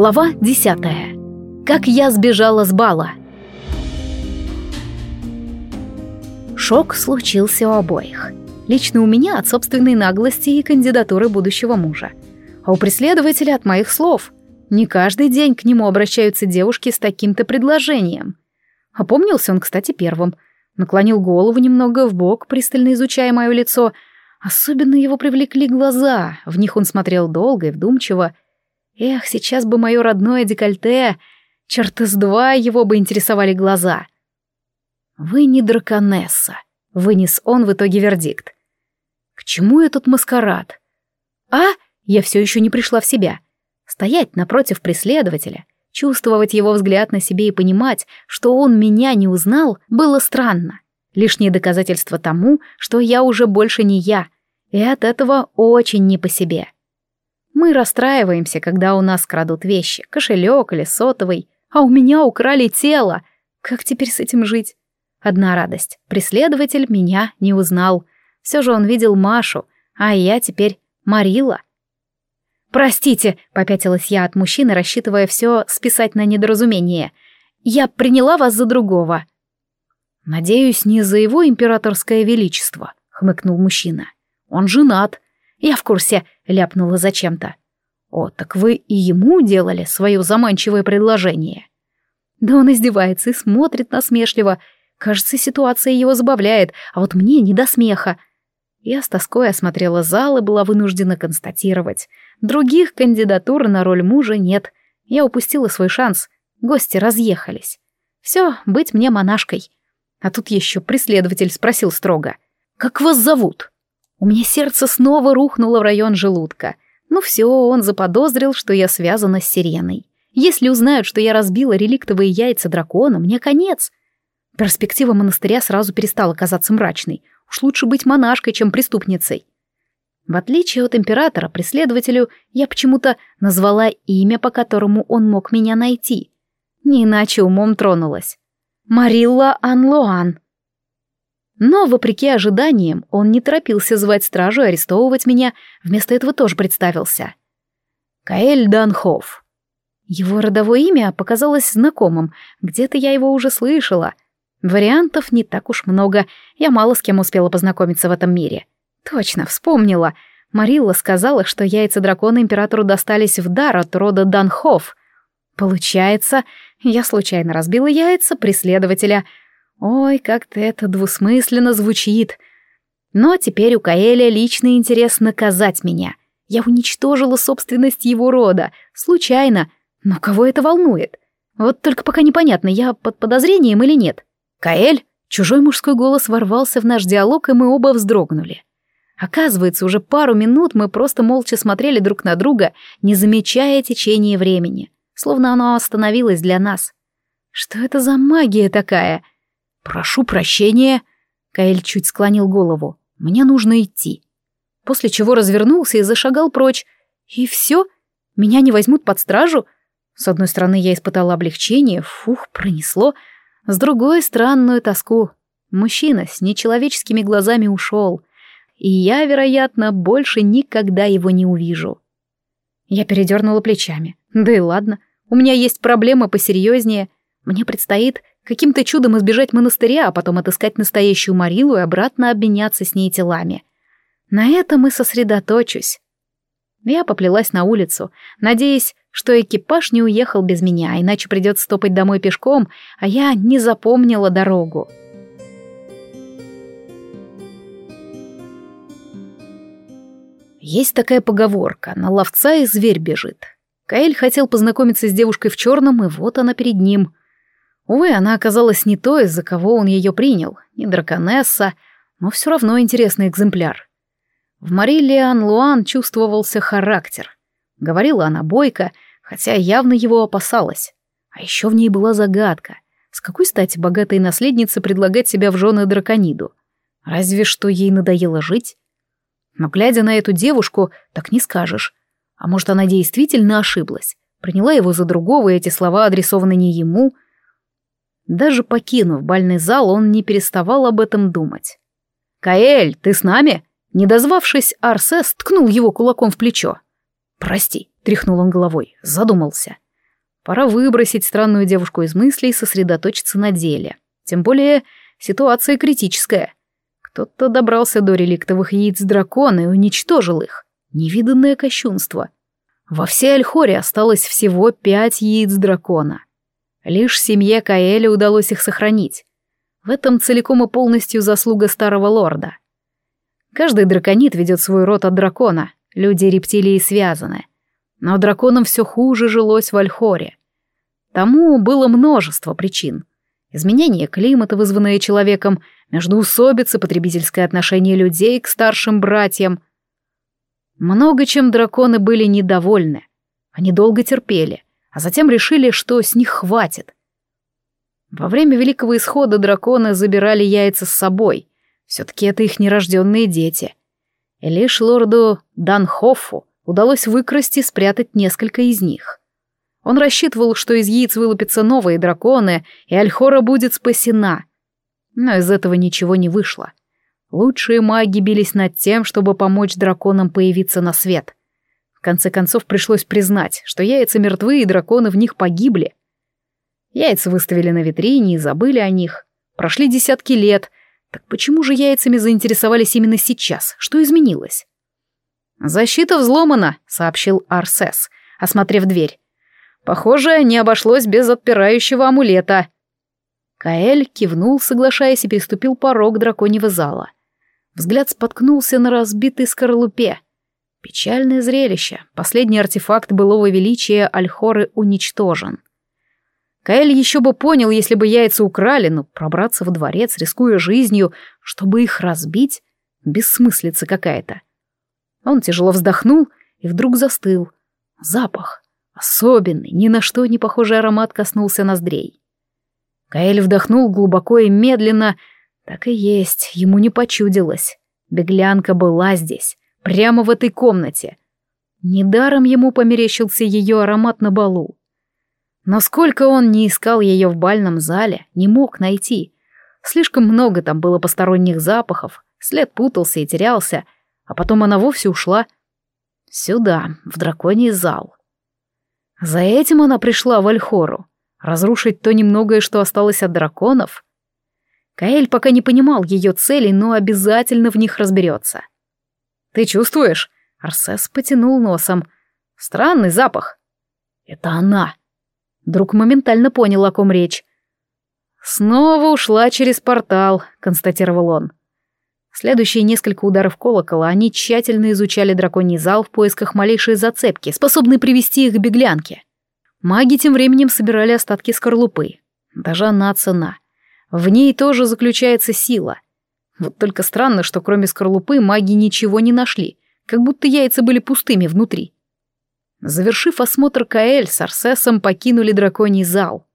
Глава 10. Как я сбежала с бала. Шок случился у обоих. Лично у меня от собственной наглости и кандидатуры будущего мужа. А у преследователя от моих слов. Не каждый день к нему обращаются девушки с таким-то предложением. Опомнился он, кстати, первым. Наклонил голову немного в бок, пристально изучая мое лицо. Особенно его привлекли глаза. В них он смотрел долго и вдумчиво. Эх, сейчас бы мое родное декольте. Черт из два его бы интересовали глаза. «Вы не драконесса», — вынес он в итоге вердикт. «К чему этот маскарад?» «А?» — я все еще не пришла в себя. Стоять напротив преследователя, чувствовать его взгляд на себе и понимать, что он меня не узнал, было странно. Лишнее доказательство тому, что я уже больше не я, и от этого очень не по себе. Мы расстраиваемся, когда у нас крадут вещи, кошелек или сотовый, а у меня украли тело. Как теперь с этим жить? Одна радость. Преследователь меня не узнал. Все же он видел Машу, а я теперь Марила. «Простите», — попятилась я от мужчины, рассчитывая все списать на недоразумение. «Я приняла вас за другого». «Надеюсь, не за его императорское величество», — хмыкнул мужчина. «Он женат, «Я в курсе», — ляпнула зачем-то. «О, так вы и ему делали свое заманчивое предложение?» Да он издевается и смотрит насмешливо. Кажется, ситуация его забавляет, а вот мне не до смеха. Я с тоской осмотрела зал и была вынуждена констатировать. Других кандидатур на роль мужа нет. Я упустила свой шанс. Гости разъехались. Все, быть мне монашкой. А тут еще преследователь спросил строго. «Как вас зовут?» У меня сердце снова рухнуло в район желудка. Ну все, он заподозрил, что я связана с сиреной. Если узнают, что я разбила реликтовые яйца дракона, мне конец. Перспектива монастыря сразу перестала казаться мрачной. Уж лучше быть монашкой, чем преступницей. В отличие от императора, преследователю я почему-то назвала имя, по которому он мог меня найти. Не иначе умом тронулась. Марилла Анлоан. Но, вопреки ожиданиям, он не торопился звать стражу и арестовывать меня, вместо этого тоже представился. Каэль Данхоф. Его родовое имя показалось знакомым, где-то я его уже слышала. Вариантов не так уж много, я мало с кем успела познакомиться в этом мире. Точно, вспомнила. Марилла сказала, что яйца дракона императору достались в дар от рода Данхоф. Получается, я случайно разбила яйца преследователя — Ой, как-то это двусмысленно звучит. Но теперь у Каэля личный интерес наказать меня. Я уничтожила собственность его рода. Случайно. Но кого это волнует? Вот только пока непонятно, я под подозрением или нет. Каэль? Чужой мужской голос ворвался в наш диалог, и мы оба вздрогнули. Оказывается, уже пару минут мы просто молча смотрели друг на друга, не замечая течения времени, словно оно остановилось для нас. Что это за магия такая? «Прошу прощения», — Каэль чуть склонил голову. «Мне нужно идти». После чего развернулся и зашагал прочь. И все? Меня не возьмут под стражу? С одной стороны, я испытала облегчение, фух, пронесло. С другой — странную тоску. Мужчина с нечеловеческими глазами ушел. И я, вероятно, больше никогда его не увижу. Я передернула плечами. Да и ладно, у меня есть проблемы посерьезнее. Мне предстоит Каким-то чудом избежать монастыря, а потом отыскать настоящую Марилу и обратно обменяться с ней телами. На этом и сосредоточусь. Я поплелась на улицу, надеясь, что экипаж не уехал без меня, иначе придется стопать домой пешком, а я не запомнила дорогу. Есть такая поговорка «на ловца и зверь бежит». Каэль хотел познакомиться с девушкой в черном, и вот она перед ним. Увы, она оказалась не той, из-за кого он ее принял, не драконесса, но все равно интересный экземпляр. В Марилле Анлуан чувствовался характер. Говорила она бойко, хотя явно его опасалась. А еще в ней была загадка. С какой стати богатой наследнице предлагать себя в жены дракониду? Разве что ей надоело жить? Но глядя на эту девушку, так не скажешь. А может, она действительно ошиблась? Приняла его за другого, и эти слова адресованы не ему — даже покинув бальный зал, он не переставал об этом думать. «Каэль, ты с нами?» Не дозвавшись, Арсес ткнул его кулаком в плечо. «Прости», — тряхнул он головой, задумался. Пора выбросить странную девушку из мыслей и сосредоточиться на деле. Тем более ситуация критическая. Кто-то добрался до реликтовых яиц дракона и уничтожил их. Невиданное кощунство. Во всей Альхоре осталось всего пять яиц дракона. Лишь семье Каэля удалось их сохранить. В этом целиком и полностью заслуга старого лорда. Каждый драконит ведет свой род от дракона, люди рептилии связаны. Но драконам все хуже жилось в Альхоре. Тому было множество причин. Изменение климата, вызванное человеком, междоусобицы, потребительское отношение людей к старшим братьям. Много чем драконы были недовольны. Они долго терпели, а затем решили, что с них хватит. Во время Великого Исхода драконы забирали яйца с собой. Все-таки это их нерожденные дети. И лишь лорду Данхоффу удалось выкрасть и спрятать несколько из них. Он рассчитывал, что из яиц вылупятся новые драконы, и Альхора будет спасена. Но из этого ничего не вышло. Лучшие маги бились над тем, чтобы помочь драконам появиться на свет. В конце концов пришлось признать, что яйца мертвы и драконы в них погибли. Яйца выставили на витрине и забыли о них. Прошли десятки лет. Так почему же яйцами заинтересовались именно сейчас? Что изменилось? «Защита взломана», — сообщил Арсес, осмотрев дверь. «Похоже, не обошлось без отпирающего амулета». Каэль кивнул, соглашаясь, и переступил порог драконьего зала. Взгляд споткнулся на разбитой скорлупе. Печальное зрелище. Последний артефакт былого величия Альхоры уничтожен. Каэль еще бы понял, если бы яйца украли, но пробраться во дворец, рискуя жизнью, чтобы их разбить, бессмыслица какая-то. Он тяжело вздохнул и вдруг застыл. Запах. Особенный, ни на что не похожий аромат коснулся ноздрей. Каэль вдохнул глубоко и медленно. Так и есть, ему не почудилось. Беглянка была здесь, прямо в этой комнате. Недаром ему померещился ее аромат на балу. Но сколько он не искал ее в бальном зале, не мог найти. Слишком много там было посторонних запахов, след путался и терялся — а потом она вовсе ушла. Сюда, в драконий зал. За этим она пришла в Альхору. Разрушить то немногое, что осталось от драконов. Каэль пока не понимал ее целей, но обязательно в них разберется. «Ты чувствуешь?» Арсес потянул носом. «Странный запах». «Это она». Друг моментально понял, о ком речь. «Снова ушла через портал», — констатировал он. Следующие несколько ударов колокола они тщательно изучали драконий зал в поисках малейшей зацепки, способной привести их к беглянке. Маги тем временем собирали остатки скорлупы. Даже она цена. В ней тоже заключается сила. Вот только странно, что кроме скорлупы маги ничего не нашли, как будто яйца были пустыми внутри. Завершив осмотр Каэль, с Арсесом покинули драконий зал.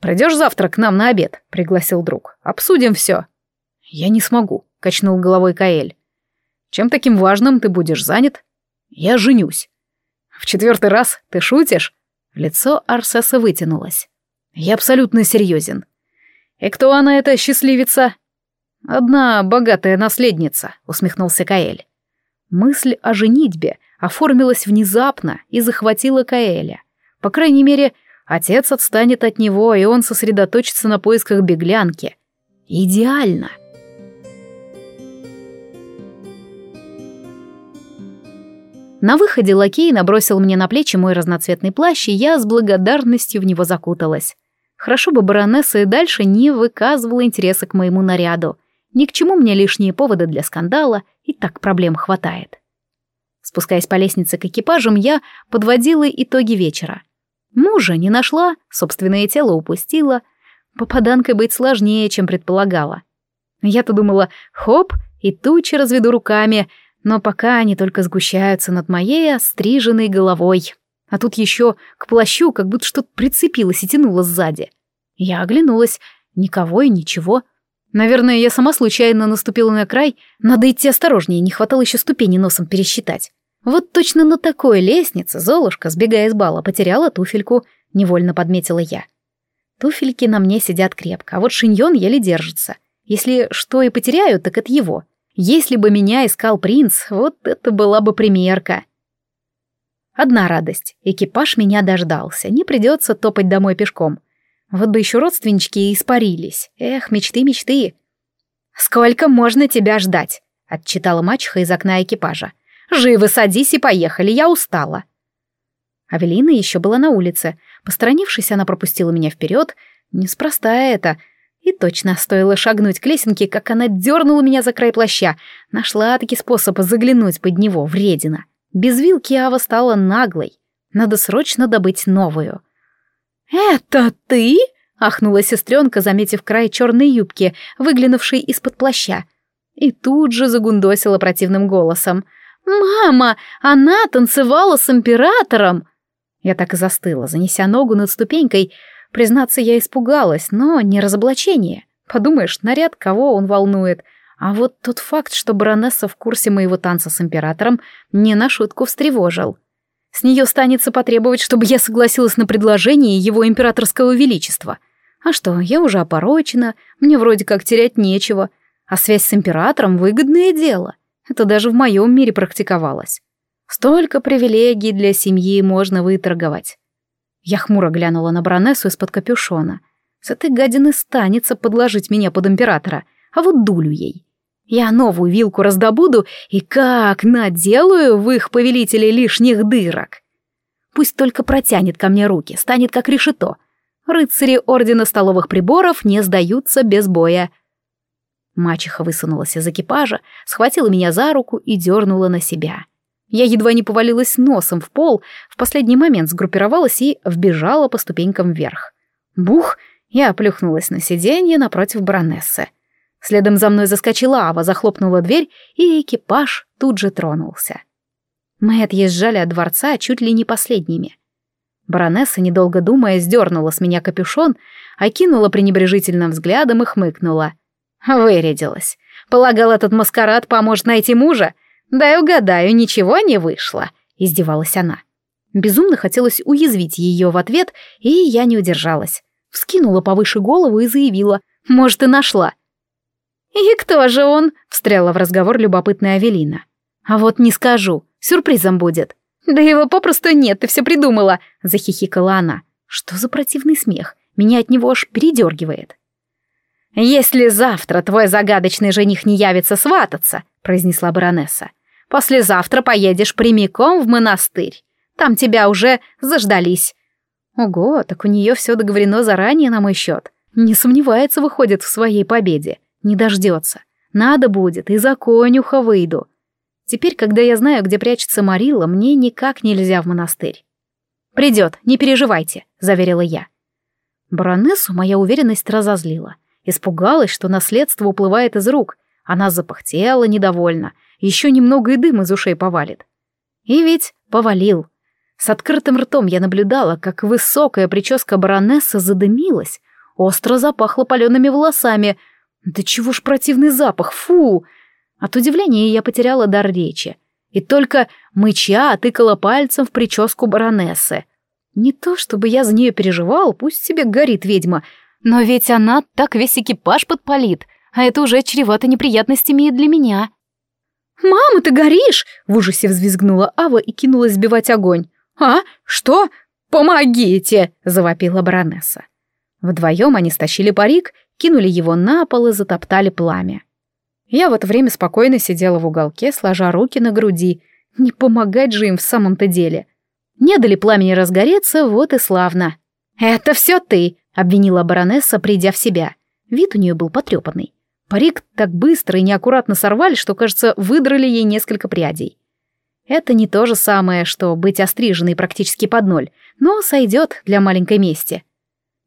«Придешь завтра к нам на обед?» — пригласил друг. «Обсудим все». «Я не смогу», — качнул головой Каэль. «Чем таким важным ты будешь занят?» «Я женюсь». «В четвертый раз ты шутишь?» Лицо Арсеса вытянулось. «Я абсолютно серьезен». «И кто она, эта счастливица?» «Одна богатая наследница», — усмехнулся Каэль. Мысль о женитьбе оформилась внезапно и захватила Каэля. По крайней мере, отец отстанет от него, и он сосредоточится на поисках беглянки. Идеально. На выходе лакей набросил мне на плечи мой разноцветный плащ, и я с благодарностью в него закуталась. Хорошо бы баронесса и дальше не выказывала интереса к моему наряду. Ни к чему мне лишние поводы для скандала, и так проблем хватает. Спускаясь по лестнице к экипажам, я подводила итоги вечера. Мужа не нашла, собственное тело упустила. Попаданкой быть сложнее, чем предполагала. Я-то думала, хоп, и тучи разведу руками — но пока они только сгущаются над моей остриженной головой. А тут еще к плащу как будто что-то прицепилось и тянуло сзади. Я оглянулась. Никого и ничего. Наверное, я сама случайно наступила на край. Надо идти осторожнее, не хватало еще ступени носом пересчитать. Вот точно на такой лестнице Золушка, сбегая из бала, потеряла туфельку, невольно подметила я. Туфельки на мне сидят крепко, а вот шиньон еле держится. Если что и потеряю, так это его — если бы меня искал принц, вот это была бы примерка. Одна радость. Экипаж меня дождался. Не придется топать домой пешком. Вот бы еще родственнички испарились. Эх, мечты, мечты. «Сколько можно тебя ждать?» — отчитала мачеха из окна экипажа. «Живо садись и поехали, я устала». Авелина еще была на улице. Посторонившись, она пропустила меня вперед. Неспроста это. И точно стоило шагнуть к лесенке, как она дернула меня за край плаща. Нашла таки способ заглянуть под него, вредина. Без вилки Ава стала наглой. Надо срочно добыть новую. «Это ты?» — ахнула сестренка, заметив край черной юбки, выглянувшей из-под плаща. И тут же загундосила противным голосом. «Мама, она танцевала с императором!» Я так и застыла, занеся ногу над ступенькой. Признаться, я испугалась, но не разоблачение. Подумаешь, наряд, кого он волнует. А вот тот факт, что баронесса в курсе моего танца с императором, не на шутку встревожил. С нее станется потребовать, чтобы я согласилась на предложение его императорского величества. А что, я уже опорочена, мне вроде как терять нечего. А связь с императором — выгодное дело. Это даже в моем мире практиковалось. Столько привилегий для семьи можно выторговать. Я хмуро глянула на баронессу из-под капюшона. С этой гадины станется подложить меня под императора, а вот дулю ей. Я новую вилку раздобуду и как наделаю в их повелителей лишних дырок. Пусть только протянет ко мне руки, станет как решето. Рыцари Ордена Столовых Приборов не сдаются без боя. Мачеха высунулась из экипажа, схватила меня за руку и дернула на себя. Я едва не повалилась носом в пол, в последний момент сгруппировалась и вбежала по ступенькам вверх. Бух! Я плюхнулась на сиденье напротив баронессы. Следом за мной заскочила Ава, захлопнула дверь, и экипаж тут же тронулся. Мы отъезжали от дворца чуть ли не последними. Баронесса, недолго думая, сдернула с меня капюшон, окинула пренебрежительным взглядом и хмыкнула. Вырядилась. Полагал, этот маскарад поможет найти мужа? «Дай угадаю, ничего не вышло», — издевалась она. Безумно хотелось уязвить ее в ответ, и я не удержалась. Вскинула повыше голову и заявила, «Может, и нашла». «И кто же он?» — встряла в разговор любопытная Авелина. «А вот не скажу, сюрпризом будет». «Да его попросту нет, ты все придумала», — захихикала она. «Что за противный смех? Меня от него аж передергивает». «Если завтра твой загадочный жених не явится свататься», — произнесла баронесса, Послезавтра поедешь прямиком в монастырь. Там тебя уже заждались». Ого, так у нее все договорено заранее на мой счет. Не сомневается, выходит, в своей победе. Не дождется. Надо будет, и за конюха выйду. Теперь, когда я знаю, где прячется Марила, мне никак нельзя в монастырь. «Придет, не переживайте», — заверила я. Баронессу моя уверенность разозлила. Испугалась, что наследство уплывает из рук. Она запахтела недовольно, еще немного и дым из ушей повалит. И ведь повалил. С открытым ртом я наблюдала, как высокая прическа баронессы задымилась, остро запахло палеными волосами. Да чего ж противный запах, фу! От удивления я потеряла дар речи. И только мыча тыкала пальцем в прическу баронессы. Не то чтобы я за нее переживал, пусть себе горит ведьма, но ведь она так весь экипаж подпалит, а это уже чревато неприятностями и для меня. «Мама, ты горишь!» — в ужасе взвизгнула Ава и кинулась сбивать огонь. «А? Что? Помогите!» — завопила баронесса. Вдвоем они стащили парик, кинули его на пол и затоптали пламя. Я в это время спокойно сидела в уголке, сложа руки на груди. Не помогать же им в самом-то деле. Не дали пламени разгореться, вот и славно. «Это все ты!» — обвинила баронесса, придя в себя. Вид у нее был потрепанный. Парик так быстро и неаккуратно сорвали, что, кажется, выдрали ей несколько прядей. Это не то же самое, что быть остриженной практически под ноль, но сойдет для маленькой мести.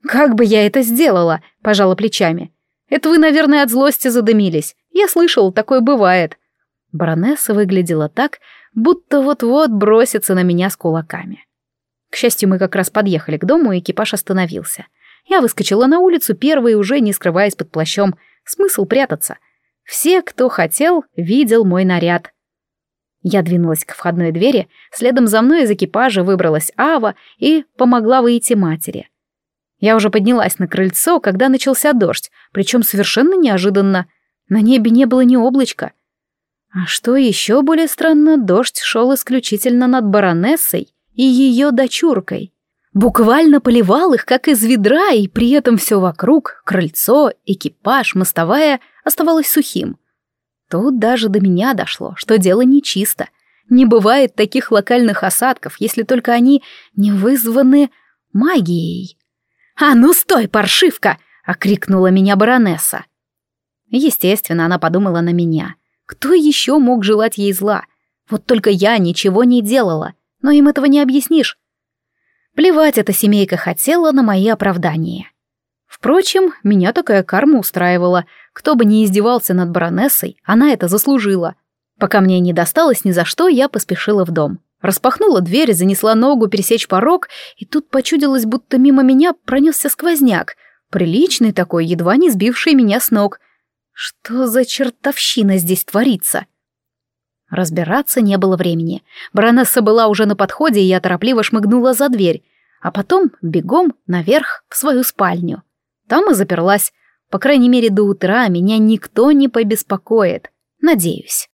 «Как бы я это сделала?» — пожала плечами. «Это вы, наверное, от злости задымились. Я слышал, такое бывает». Баронесса выглядела так, будто вот-вот бросится на меня с кулаками. К счастью, мы как раз подъехали к дому, и экипаж остановился. Я выскочила на улицу первой, уже не скрываясь под плащом, Смысл прятаться? Все, кто хотел, видел мой наряд. Я двинулась к входной двери, следом за мной из экипажа выбралась Ава и помогла выйти матери. Я уже поднялась на крыльцо, когда начался дождь, причем совершенно неожиданно. На небе не было ни облачка. А что еще более странно, дождь шел исключительно над баронессой — и ее дочуркой. Буквально поливал их, как из ведра, и при этом все вокруг, крыльцо, экипаж, мостовая, оставалось сухим. Тут даже до меня дошло, что дело нечисто. Не бывает таких локальных осадков, если только они не вызваны магией. «А ну стой, паршивка!» — окрикнула меня баронесса. Естественно, она подумала на меня. Кто еще мог желать ей зла? Вот только я ничего не делала, но им этого не объяснишь. Плевать эта семейка хотела на мои оправдания. Впрочем, меня такая карма устраивала. Кто бы ни издевался над баронессой, она это заслужила. Пока мне не досталось ни за что, я поспешила в дом. Распахнула дверь, занесла ногу пересечь порог, и тут почудилось, будто мимо меня пронесся сквозняк. Приличный такой, едва не сбивший меня с ног. Что за чертовщина здесь творится? Разбираться не было времени. Баронесса была уже на подходе, и я торопливо шмыгнула за дверь, а потом бегом наверх в свою спальню. Там и заперлась. По крайней мере, до утра меня никто не побеспокоит. Надеюсь.